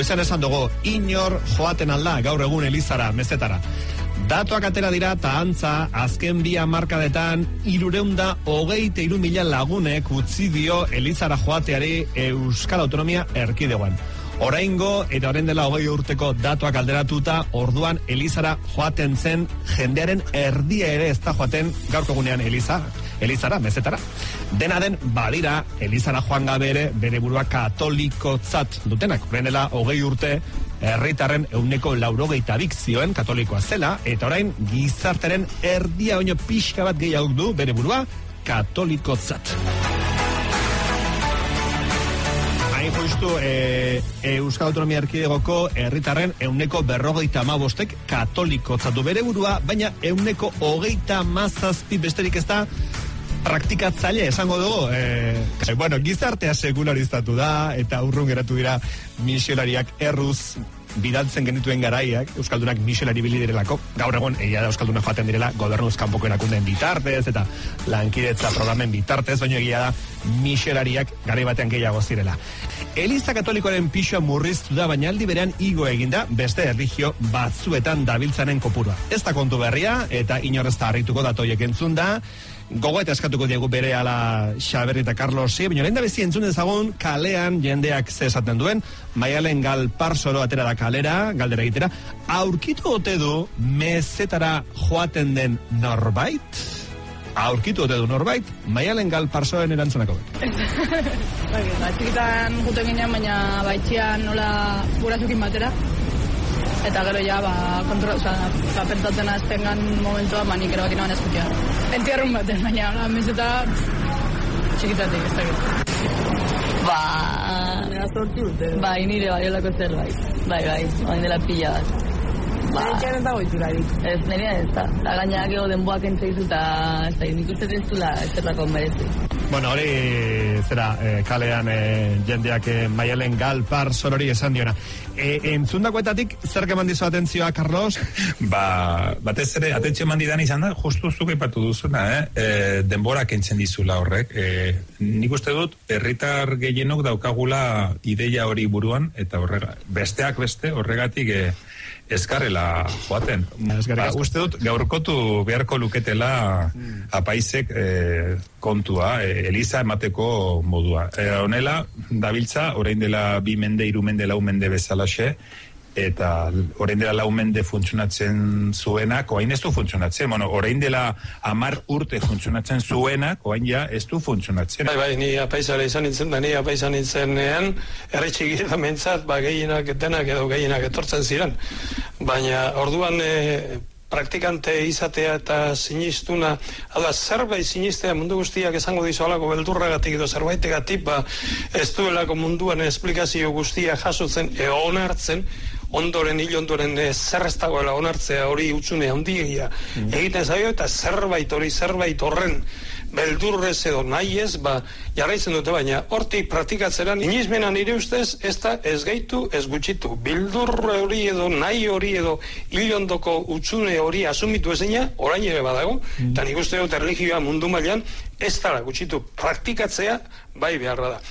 Goizan esan dugu, inor joaten alda gaur egun Elizara, mezetara. Datuak atera dira eta antza, azken bi markadetan, irureunda hogeite irumila lagunek utzi dio Elizara joateari Euskal Autonomia erkideguan. Oraingo eta orain dela hogei urteko datuak alderatuta, orduan Elizara joaten zen jendearen erdia ere ez da joaten gaurko gunean Eliza, Elizara, mezetara. Dena den, badira, Elizara joan gabe ere bere burua katolikotzat dutenak. Orain dela hogei urte, herritarren euneko laurogeita zioen katolikoa zela, eta orain gizarteren erdia oino pixka bat gehiago du bere burua katolikotzat. Hain justu, e, Euskal Autonomia Erkidegoko herritarren euneko berrogeita amabostek katolikotzatu bere burua, baina euneko hogeita mazazpi besterik ez da praktikatzaile esango dugu. E, bueno, gizartea sekularizatu da, eta urrun geratu dira misionariak erruz bidaltzen genituen garaiak, Euskaldunak miselari bili direlako, gaur egon, egia da Euskaldunak joaten direla, gobernuz kanpoko erakundeen bitartez, eta lankidetza programen bitartez, baina egia da, miselariak garai batean gehiago zirela. Eliza katolikoaren pixoa murriztu da, baina aldi berean igo eginda, beste erligio batzuetan dabiltzanen kopurua. Ez da kontu berria, eta inorrezta harrituko datoiek entzun da, gogo eta eskatuko diegu bere ala Xaberri eta Carlos Si, baina lehen da bezi entzun ezagun kalean jendeak ze esaten duen, maialen gal parsoro atera da kalera, galdera egitera, aurkitu ote du mezetara joaten den norbait? Aurkitu ote du norbait, maialen gal parsoen erantzunako bet. bai, batzikitan jute ginean, baina baitxian nola gurasukin batera, eta gero ja, ba, kontrol, oza, ba, pentsatzen azten gan momentua, ba, nik erabakin naban eskutia. Entierrun baten, baina, amizeta, txikitatik, ez dakit. Ba... Nera sortu urte. Bai, nire bai, olako zerbait. Bai, bai, oin dela pila bat. Ba, Nire ez dago iturarik. Ez, nire ez da. Da gaina gero denboak entzaizu eta ez da, nik uste ez dula ez zerlako merezi. Bueno, hori zera eh, kalean eh, jendeak eh, maialen gal par sorori esan diona. E, entzundakoetatik, zer keman dizu atentzioa, Carlos? Ba, batez ere, atentzio eman didan izan da, justu zuk ipatu duzuna, eh? E, denbora kentzen dizula horrek. E, nik uste dut, herritar gehienok daukagula ideia hori buruan, eta horrega, besteak beste, horregatik e, eskarrela joaten. Ba, uste dut, gaurkotu beharko luketela apaizek e, kontua, e, Eliza emateko modua. E, honela, dabiltza, orain dela bi mende, iru mende, lau mende bezalaxe, eta orain dela lau mende funtzionatzen zuenak, oain ez du funtzionatzen, bueno, orain dela amar urte funtzionatzen zuenak, oain ja ez du funtzionatzen. Bai, bai, ni apaizare izan nintzen, da ni apaizan nintzenean, erretxik mentzat, ba, gehienak denak edo gehienak etortzen ziren. Baina, orduan, e, praktikante izatea eta sinistuna, ala zerbait sinistea mundu guztiak esango dizu alako beldurragatik edo zerbaitegatik, ba, ez duelako munduan esplikazio guztia jasotzen, e onartzen, ondoren hil ondoren e, zer ez dagoela onartzea hori utxune handia mm. egiten zaio eta zerbait hori zerbait horren beldurrez edo nahi ez, ba, jarraitzen dute baina, hortik praktikatzeran, inizmena nire ustez, ez da ez gaitu, ez gutxitu. Bildurre hori edo, nahi hori edo, hilondoko utxune hori asumitu ezina, orain ere badago, mm. eta nik uste dut erligioa mundu mailan ez dara gutxitu praktikatzea, bai beharra da.